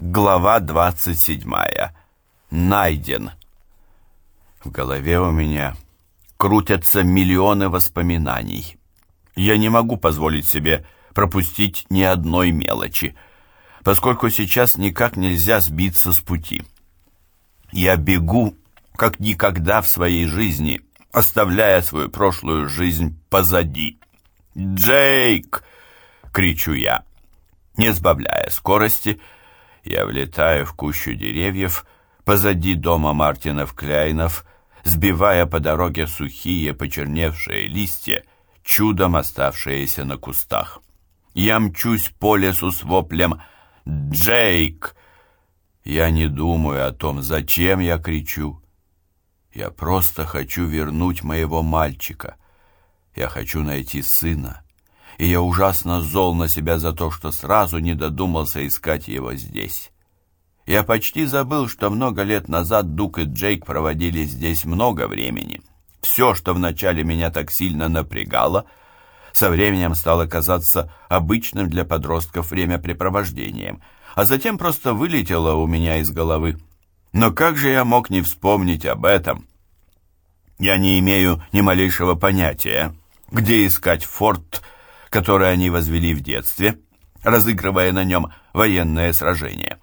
Глава 27. Найден. В голове у меня крутятся миллионы воспоминаний. Я не могу позволить себе пропустить ни одной мелочи, поскольку сейчас никак нельзя сбиться с пути. Я бегу, как никогда в своей жизни, оставляя свою прошлую жизнь позади. «Джейк!» — кричу я. Не сбавляя скорости, я влетаю в кущу деревьев позади дома Мартинов-Кляйнов, сбивая по дороге сухие почерневшие листья, чудом оставшиеся на кустах. Я мчусь по лесу с воплем «Джейк!». Я не думаю о том, зачем я кричу. Я просто хочу вернуть моего мальчика. Я хочу найти сына и я ужасно зол на себя за то, что сразу не додумался искать его здесь. Я почти забыл, что много лет назад Дук и Джейк проводили здесь много времени. Все, что вначале меня так сильно напрягало, со временем стало казаться обычным для подростков времяпрепровождением, а затем просто вылетело у меня из головы. Но как же я мог не вспомнить об этом? Я не имею ни малейшего понятия, где искать форт, который они возвели в детстве, разыгрывая на нем военное сражение.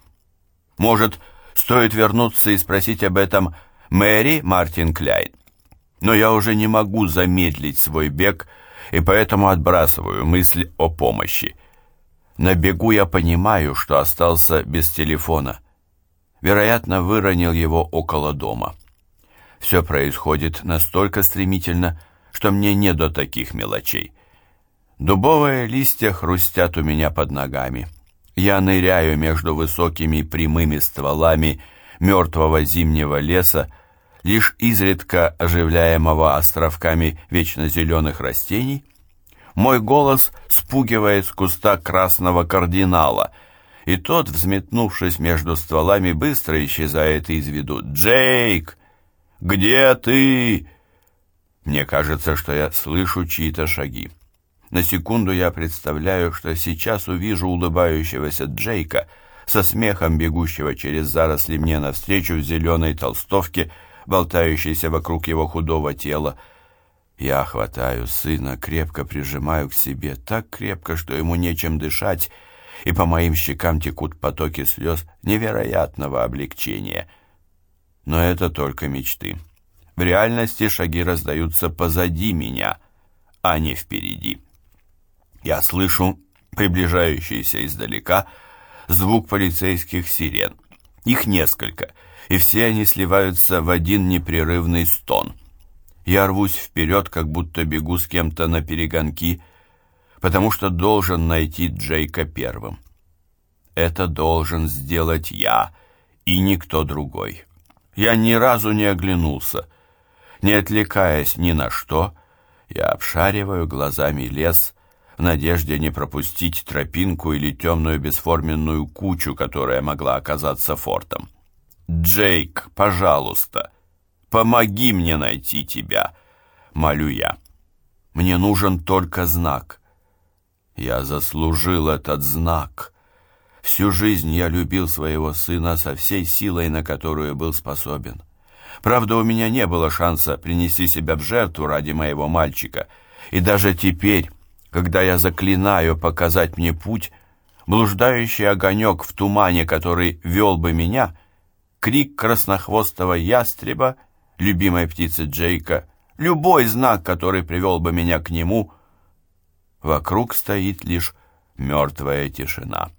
Может, стоит вернуться и спросить об этом Мэри Мартин Кляйн. Но я уже не могу замедлить свой бег, и поэтому отбрасываю мысль о помощи. На бегу я понимаю, что остался без телефона. Вероятно, выронил его около дома. Все происходит настолько стремительно, что мне не до таких мелочей. Дубовые листья хрустят у меня под ногами. Я ныряю между высокими прямыми стволами мертвого зимнего леса, лишь изредка оживляемого островками вечно зеленых растений. Мой голос спугивает с куста красного кардинала, и тот, взметнувшись между стволами, быстро исчезает из виду. «Джейк! Где ты?» Мне кажется, что я слышу чьи-то шаги. На секунду я представляю, что сейчас увижу улыбающегося Джейка со смехом бегущего через заросли мне навстречу в зеленой толстовке, болтающейся вокруг его худого тела. Я хватаю сына, крепко прижимаю к себе, так крепко, что ему нечем дышать, и по моим щекам текут потоки слез невероятного облегчения. Но это только мечты. В реальности шаги раздаются позади меня, а не впереди. Я слышу приближающийся издалека звук полицейских сирен. Их несколько, и все они сливаются в один непрерывный стон. Я рвусь вперед, как будто бегу с кем-то на перегонки, потому что должен найти Джейка первым. Это должен сделать я и никто другой. Я ни разу не оглянулся. Не отвлекаясь ни на что, я обшариваю глазами лес, в надежде не пропустить тропинку или темную бесформенную кучу, которая могла оказаться фортом. «Джейк, пожалуйста, помоги мне найти тебя!» — молю я. «Мне нужен только знак». Я заслужил этот знак. Всю жизнь я любил своего сына со всей силой, на которую был способен. Правда, у меня не было шанса принести себя в жертву ради моего мальчика, и даже теперь когда я заклинаю показать мне путь, блуждающий огонек в тумане, который вел бы меня, крик краснохвостого ястреба, любимой птицы Джейка, любой знак, который привел бы меня к нему, вокруг стоит лишь мертвая тишина.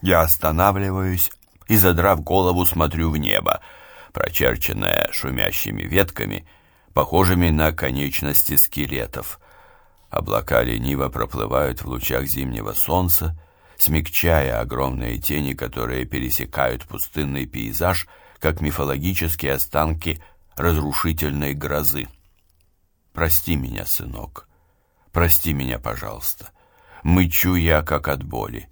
Я останавливаюсь и, задрав голову, смотрю в небо, прочерченное шумящими ветками, похожими на конечности скелетов — Облака лениво проплывают в лучах зимнего солнца, смягчая огромные тени, которые пересекают пустынный пейзаж, как мифологические останки разрушительной грозы. Прости меня, сынок, прости меня, пожалуйста. Мычу я, как от боли.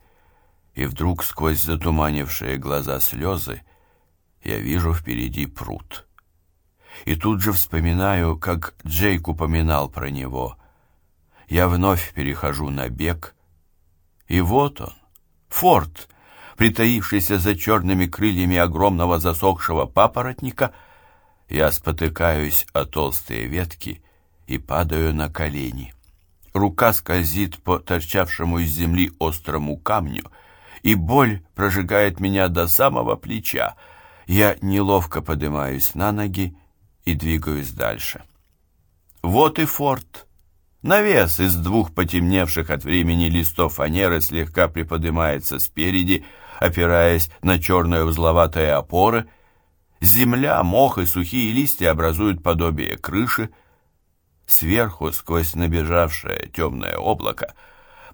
И вдруг сквозь затуманившие глаза слезы я вижу впереди пруд. И тут же вспоминаю, как Джейк упоминал про него — я вновь перехожу на бег. И вот он, форт, притаившийся за черными крыльями огромного засохшего папоротника, я спотыкаюсь о толстые ветки и падаю на колени. Рука скользит по торчавшему из земли острому камню, и боль прожигает меня до самого плеча. Я неловко поднимаюсь на ноги и двигаюсь дальше. Вот и форт. Навес из двух потемневших от времени листов фанеры слегка приподнимается спереди, опираясь на черные узловатые опоры. Земля, мох и сухие листья образуют подобие крыши. Сверху, сквозь набежавшее темное облако,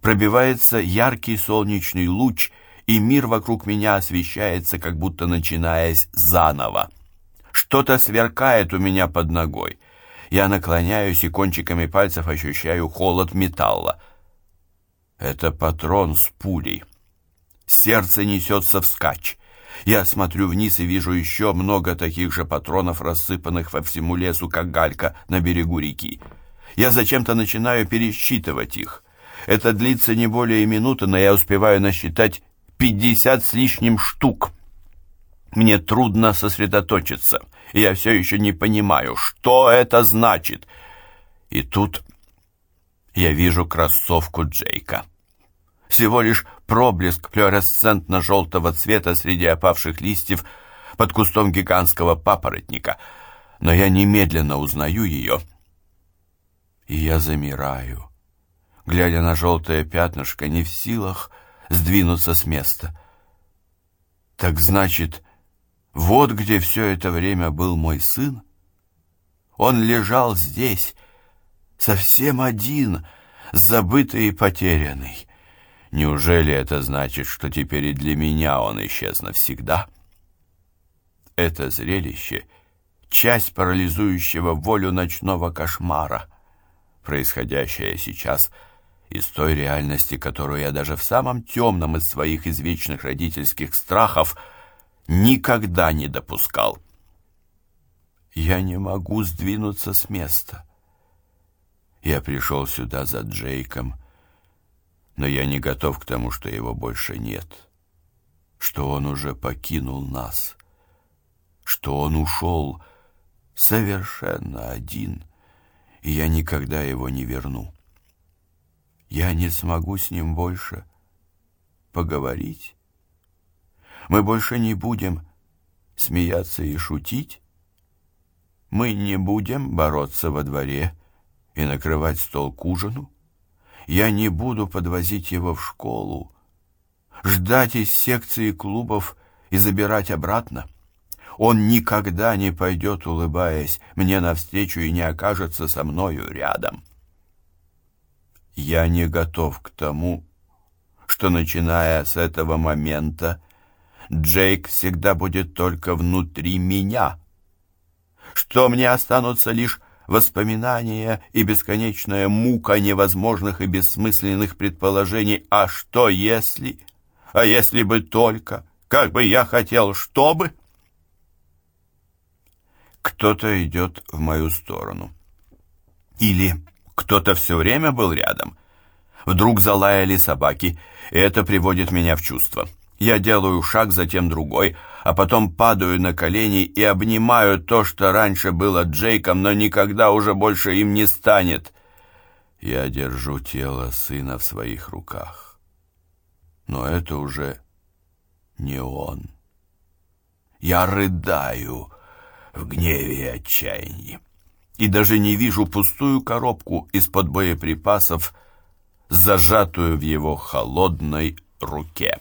пробивается яркий солнечный луч, и мир вокруг меня освещается, как будто начинаясь заново. Что-то сверкает у меня под ногой. Я наклоняюсь и кончиками пальцев ощущаю холод металла. Это патрон с пулей. Сердце несется вскачь. Я смотрю вниз и вижу еще много таких же патронов, рассыпанных во всему лесу, как галька на берегу реки. Я зачем-то начинаю пересчитывать их. Это длится не более минуты, но я успеваю насчитать пятьдесят с лишним штук. Мне трудно сосредоточиться, я все еще не понимаю, что это значит. И тут я вижу кроссовку Джейка. Всего лишь проблеск флуоресцентно-желтого цвета среди опавших листьев под кустом гигантского папоротника, но я немедленно узнаю ее, и я замираю, глядя на желтое пятнышко, не в силах сдвинуться с места. Так значит, вот где все это время был мой сын. Он лежал здесь, совсем один, забытый и потерянный. Неужели это значит, что теперь и для меня он исчез навсегда? Это зрелище — часть парализующего волю ночного кошмара, происходящее сейчас из той реальности, которую я даже в самом темном из своих извечных родительских страхов — никогда не допускал. Я не могу сдвинуться с места. Я пришел сюда за Джейком, но я не готов к тому, что его больше нет, что он уже покинул нас, что он ушел совершенно один, и я никогда его не верну. Я не смогу с ним больше поговорить. Мы больше не будем смеяться и шутить. Мы не будем бороться во дворе и накрывать стол к ужину. Я не буду подвозить его в школу, ждать из секции клубов и забирать обратно. Он никогда не пойдет, улыбаясь, мне навстречу и не окажется со мною рядом. Я не готов к тому, что, начиная с этого момента, Джейк всегда будет только внутри меня, что мне останутся лишь воспоминания и бесконечная мука невозможных и бессмысленных предположений. А что если? А если бы только? Как бы я хотел, чтобы? Кто-то идет в мою сторону. Или кто-то все время был рядом. Вдруг залаяли собаки, и это приводит меня в чувство. Я делаю шаг, затем другой, а потом падаю на колени и обнимаю то, что раньше было Джейком, но никогда уже больше им не станет. Я держу тело сына в своих руках. Но это уже не он. Я рыдаю в гневе и отчаянии. И даже не вижу пустую коробку из-под боеприпасов, зажатую в его холодной руке.